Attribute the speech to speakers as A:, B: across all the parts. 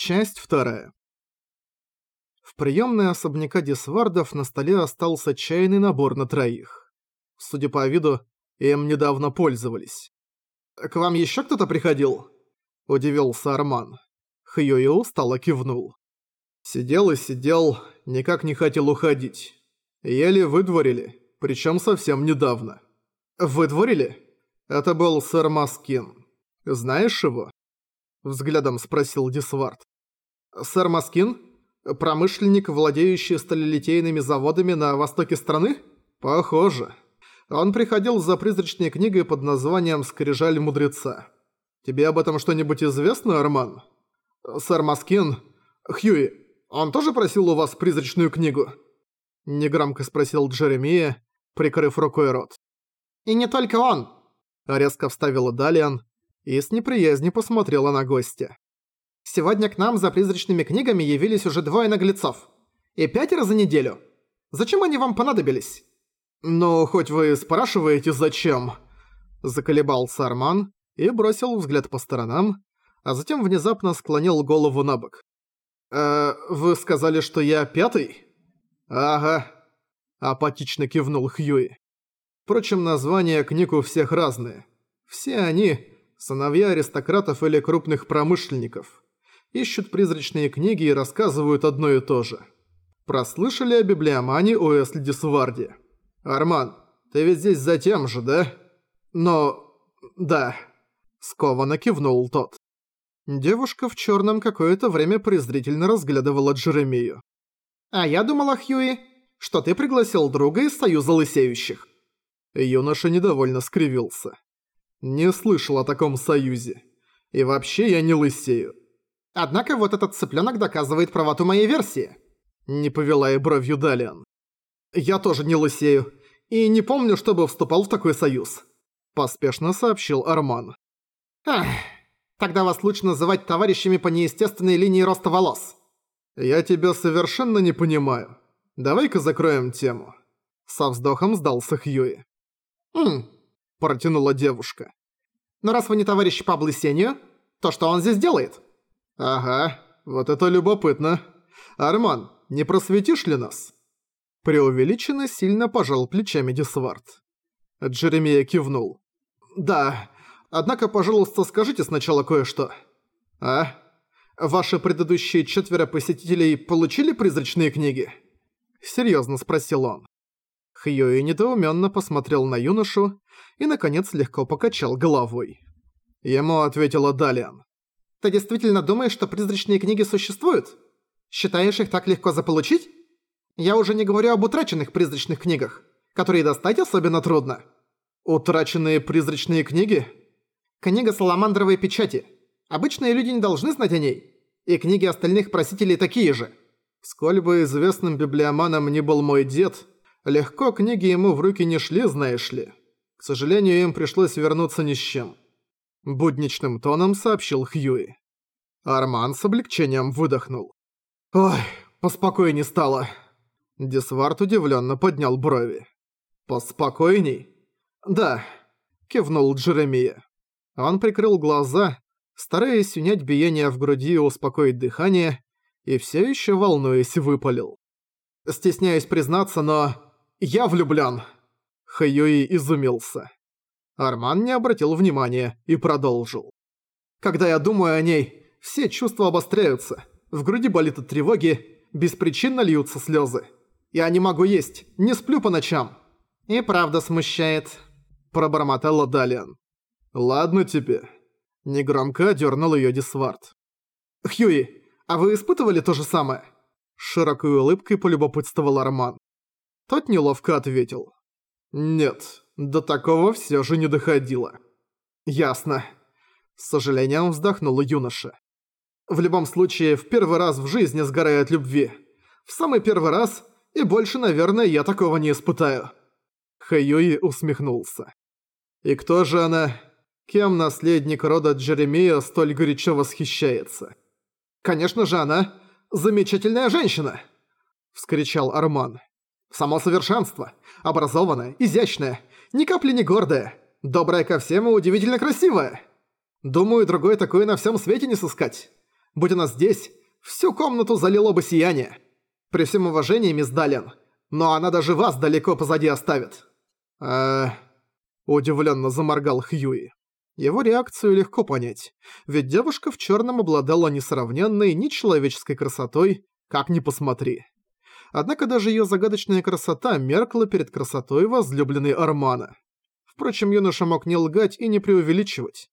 A: Часть вторая. В приемной особняка Дисвардов на столе остался чайный набор на троих. Судя по виду, им недавно пользовались. «К вам еще кто-то приходил?» – удивился Арман. Хьюи устало кивнул. Сидел и сидел, никак не хотел уходить. Еле выдворили, причем совсем недавно. «Выдворили?» Это был сэр Маскин. Знаешь его? Взглядом спросил Дисвард. Сэр Маскин? Промышленник, владеющий сталелитейными заводами на востоке страны? Похоже. Он приходил за призрачной книгой под названием «Скрижаль мудреца». Тебе об этом что-нибудь известно, Арман? Сэр Маскин... Хьюи, он тоже просил у вас призрачную книгу? Негромко спросил Джеремия, прикрыв рукой рот.
B: И не только он,
A: резко вставила Далиан и с неприязнью посмотрела на гостя.
B: Сегодня к нам за призрачными книгами явились уже двое наглецов. И пятеро за неделю. Зачем они вам понадобились?»
A: «Ну, хоть вы спрашиваете, зачем?» Заколебался Арман и бросил взгляд по сторонам, а затем внезапно склонил голову на бок. «Э, вы сказали, что я пятый?» «Ага», — апатично кивнул Хьюи. Впрочем, названия книг у всех разные. Все они — сыновья аристократов или крупных промышленников ищут призрачные книги и рассказывают одно и то же. Прослышали о библиомане Уэсли Дисварде? Арман, ты ведь здесь за тем же, да? Но... да. Скованно кивнул тот. Девушка в черном какое-то время презрительно разглядывала Джеремию.
B: «А я думала, Хьюи, что ты пригласил друга из Союза Лысеющих».
A: Юноша недовольно скривился. «Не слышал о таком союзе. И вообще я не лысею.
B: Однако вот этот цыпленок доказывает правоту моей версии.
A: Не повела и бровью Далиан. Я тоже не лысею. И не помню, чтобы вступал в такой союз. Поспешно сообщил Арман.
B: Ах, тогда вас лучше называть товарищами по неестественной линии роста волос.
A: Я тебя совершенно не понимаю. Давай-ка закроем тему. Со вздохом сдался Хьюи.
B: «Ммм», –
A: протянула девушка.
B: «Но раз вы не товарищ по облысению, то что он здесь делает?»
A: «Ага, вот это любопытно. Арман, не просветишь ли нас?» Преувеличенно сильно пожал плечами Дисвард. Джеремия кивнул. «Да, однако, пожалуйста, скажите сначала кое-что. А? Ваши предыдущие четверо посетителей получили призрачные книги?» Серьезно спросил он. Хьюи недоуменно посмотрел на юношу и, наконец, легко покачал головой. Ему ответила Далиан.
B: Ты действительно думаешь, что призрачные книги существуют? Считаешь их так легко заполучить? Я уже не говорю об утраченных призрачных книгах, которые достать особенно трудно.
A: Утраченные призрачные книги?
B: Книга Саламандровой печати. Обычные люди не должны знать о ней. И книги остальных просителей такие же.
A: Сколь бы известным библиоманом ни был мой дед, легко книги ему в руки не шли, знаешь ли. К сожалению, им пришлось вернуться ни с чем. Будничным тоном сообщил Хьюи. Арман с облегчением выдохнул. «Ой, поспокойней стало». Десвард удивленно поднял брови. «Поспокойней?» «Да», — кивнул Джеремия. Он прикрыл глаза, стараясь унять биение в груди и успокоить дыхание, и все еще волнуясь выпалил. «Стесняюсь признаться, но я влюблен. Хэйюи изумился. Арман не обратил внимания и продолжил. «Когда я думаю о ней, все чувства обостряются. В груди болит от тревоги, беспричинно льются слезы. Я не могу есть, не сплю по ночам».
B: «И правда смущает», –
A: пробормотала Далиан. «Ладно тебе». Негромко дернул ее Дисвард. «Хьюи, а вы испытывали то же самое?» Широкой улыбкой полюбопытствовал Арман. Тот неловко ответил. «Нет, до такого все же не доходило. Ясно. С сожалением вздохнула юноша. В любом случае, в первый раз в жизни сгораю от любви. В самый первый раз, и больше, наверное, я такого не испытаю. Хэйюи усмехнулся. И кто же она? Кем наследник рода Джеремия столь горячо восхищается? Конечно же она замечательная женщина! Вскричал Арман. Само совершенство. Образованная, изящная, ни капли не гордая, добрая ко всем и удивительно красивая. Думаю, другой такой на всем свете не сыскать. Будь она здесь, всю комнату залило бы сияние. При всем уважении, мисс Даллен, но она даже вас далеко позади оставит. э Удивленно заморгал Хьюи. Его реакцию легко понять, ведь девушка в черном обладала несравненной нечеловеческой красотой, как ни посмотри. Однако даже ее загадочная красота меркла перед красотой возлюбленной Армана. Впрочем, юноша мог не лгать и не преувеличивать,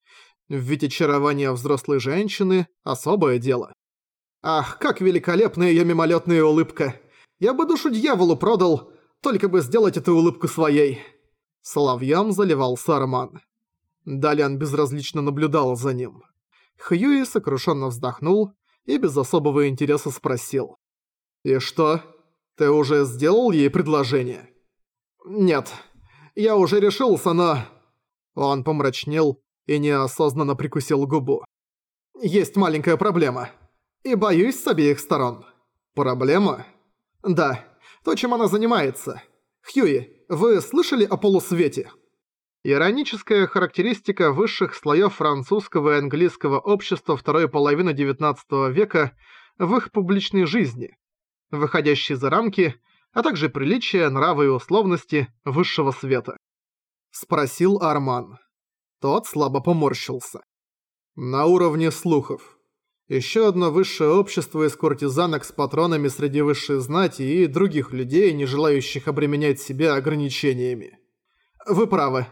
A: ведь очарование взрослой женщины – особое дело. Ах, как великолепна ее мимолетная улыбка! Я бы душу дьяволу продал, только бы сделать эту улыбку своей. Соловьям заливался Арман. Далян безразлично наблюдал за ним. Хьюи сокрушенно вздохнул и без особого интереса спросил. «И что, ты уже сделал ей предложение?» «Нет, я уже решился, но...» Он помрачнел и неосознанно прикусил губу. «Есть маленькая проблема. И боюсь с обеих сторон». «Проблема?» «Да, то, чем она занимается. Хьюи, вы слышали о полусвете?» Ироническая характеристика высших слоев французского и английского общества второй половины XIX века в их публичной жизни, выходящей за рамки, а также приличия, нравы и условности высшего света. Спросил Арман. Тот слабо поморщился. На уровне слухов. Еще одно высшее общество из куртизанок с патронами среди высшей знати и других людей, не желающих обременять себя ограничениями. Вы правы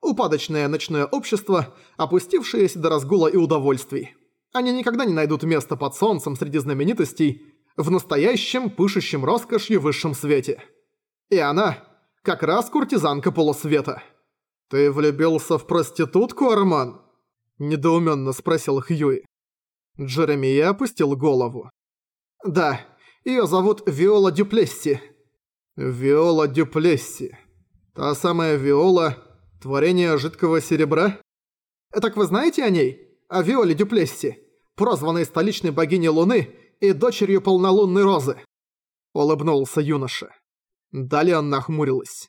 A: упадочное ночное общество, опустившееся до разгула и удовольствий. Они никогда не найдут места под солнцем среди знаменитостей в настоящем пышущем роскошью высшем свете. И она как раз куртизанка полусвета. «Ты влюбился в проститутку, Арман?» – недоуменно спросил Хьюи. Джеремия опустил голову. «Да, ее зовут Виола Дюплесси». «Виола Дюплесси. Та самая Виола, Творение жидкого серебра? Так вы знаете о ней? О Виоле Дюплесси, прозванной столичной богиней Луны и дочерью полнолунной розы?» Улыбнулся юноша. Далее он нахмурилась.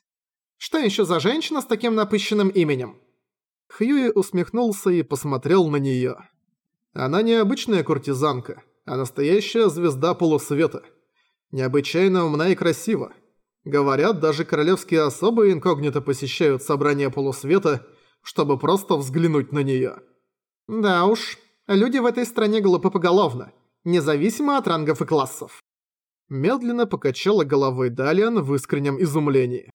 A: «Что еще за женщина с таким напыщенным именем?» Хьюи усмехнулся и посмотрел на неё. Она не обычная куртизанка, а настоящая звезда полусвета. Необычайно умна и красива. Говорят, даже королевские особы инкогнито посещают собрания полусвета, чтобы просто взглянуть на неё. Да уж, люди в этой стране глупы поголовно, независимо от рангов и классов. Медленно покачала головой Далиан в искреннем изумлении.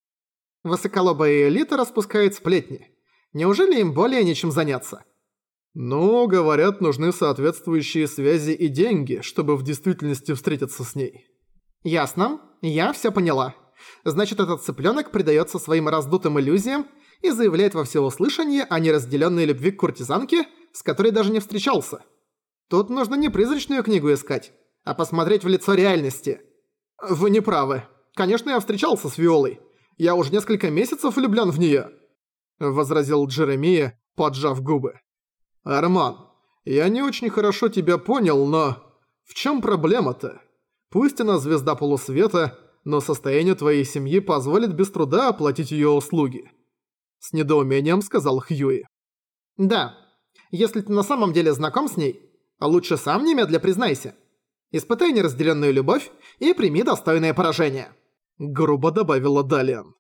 A: Высоколобая элита распускает сплетни. Неужели им более нечем заняться? Ну, говорят, нужны соответствующие связи и деньги, чтобы в действительности встретиться с ней. Ясно, я всё поняла. Значит, этот цыпленок предается своим раздутым иллюзиям и заявляет во всеуслышание о неразделенной любви к куртизанке, с которой даже не встречался. Тут нужно не призрачную книгу искать, а посмотреть в лицо реальности. Вы не правы. Конечно, я встречался с Виолой. Я уже несколько месяцев влюблен в нее, возразил Джеремия, поджав губы. Арман, я не очень хорошо тебя понял, но в чем проблема-то? Пусть она звезда полусвета, но состояние твоей семьи позволит без труда оплатить ее услуги», — с недоумением сказал Хьюи. «Да, если ты на самом деле знаком с ней, лучше сам немедля признайся. Испытай неразделенную любовь и прими достойное поражение», — грубо добавила Далиан.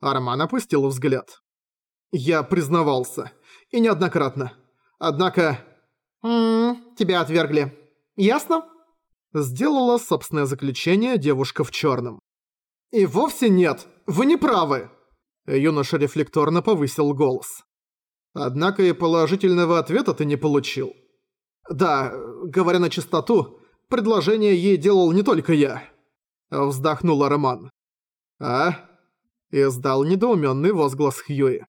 A: Арман опустил взгляд. «Я признавался. И неоднократно. Однако...» «Ммм, тебя отвергли. Ясно?» Сделала собственное заключение девушка в черном. «И вовсе нет! Вы не правы!» Юноша рефлекторно повысил голос. «Однако и положительного ответа ты не получил. Да, говоря на чистоту, предложение ей делал не только я». Вздохнула Роман. «А?» Издал недоумённый возглас Хьюи.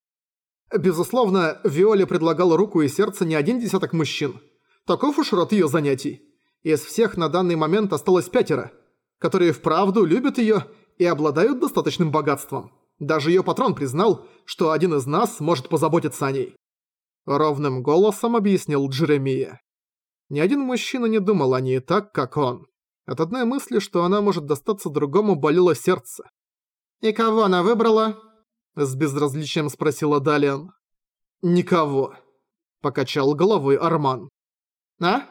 A: Безусловно, Виоле предлагал руку и сердце не один десяток мужчин. Таков уж род её занятий. Из всех на данный момент осталось пятеро, которые вправду любят её и обладают достаточным богатством. Даже её патрон признал, что один из нас может позаботиться о ней. Ровным голосом объяснил Джеремия. Ни один мужчина не думал о ней так, как он. От одной мысли, что она может достаться другому, болело сердце. «И кого она выбрала?» С безразличием спросила Далиан. «Никого», — покачал головой Арман. «А?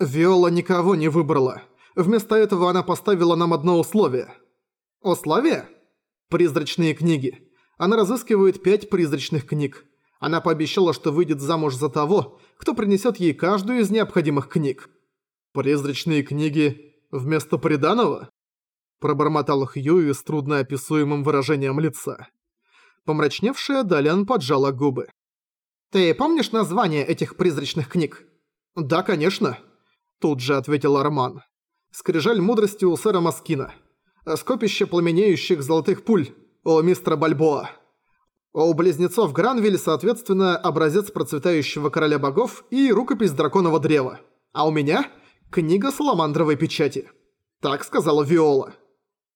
A: Виола никого не выбрала. Вместо этого она поставила нам одно условие.
B: Условие?
A: Призрачные книги. Она разыскивает пять призрачных книг. Она пообещала, что выйдет замуж за того, кто принесет ей каждую из необходимых книг. Призрачные книги вместо приданого? Пробормотал Хьюи с трудноописуемым выражением лица. Помрачневшая Далян поджала губы.
B: «Ты помнишь название этих призрачных книг?»
A: «Да, конечно», – тут же ответил Арман. «Скрижаль мудрости у сэра Маскина. Скопище пламенеющих золотых пуль у мистера Бальбоа. У близнецов Гранвиль, соответственно, образец процветающего короля богов и рукопись драконового древа. А у меня – книга саламандровой печати. Так сказала Виола».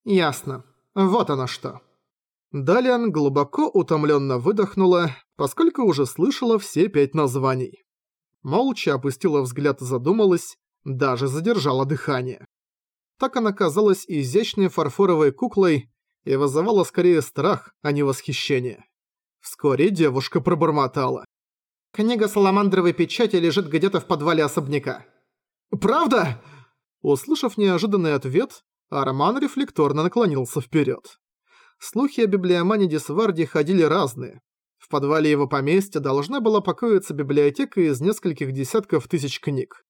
B: «Ясно. Вот оно что».
A: Далиан глубоко утомленно выдохнула, поскольку уже слышала все пять названий. Молча опустила взгляд и задумалась, даже задержала дыхание. Так она казалась изящной фарфоровой куклой и вызывала скорее страх, а не восхищение. Вскоре девушка пробормотала.
B: «Книга Саламандровой печати лежит где-то в подвале особняка».
A: «Правда?» Услышав неожиданный ответ, Арман рефлекторно наклонился вперед. Слухи о библиомане Дисварди ходили разные. В подвале его поместья должна была покоиться библиотека из нескольких десятков тысяч книг.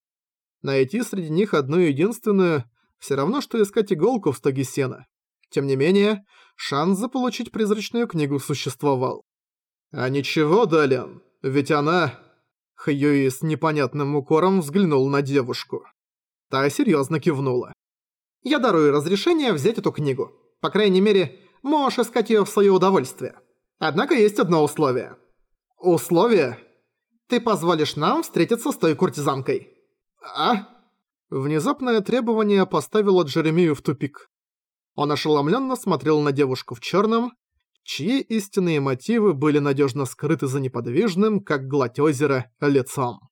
A: Найти среди них одну единственную – все равно, что искать иголку в стоге сена. Тем не менее, шанс заполучить призрачную книгу существовал. «А ничего, Далян, ведь она...» Хьюи с непонятным укором взглянул на девушку. Та серьезно кивнула.
B: «Я дарую разрешение взять эту книгу. По крайней мере, Можешь искать её в своё удовольствие. Однако есть одно условие.
A: Условие?
B: Ты позволишь нам встретиться с той куртизанкой.
A: А? Внезапное требование поставило Джеремию в тупик. Он ошеломленно смотрел на девушку в черном, чьи истинные мотивы были надежно скрыты за неподвижным, как гладь озера, лицом.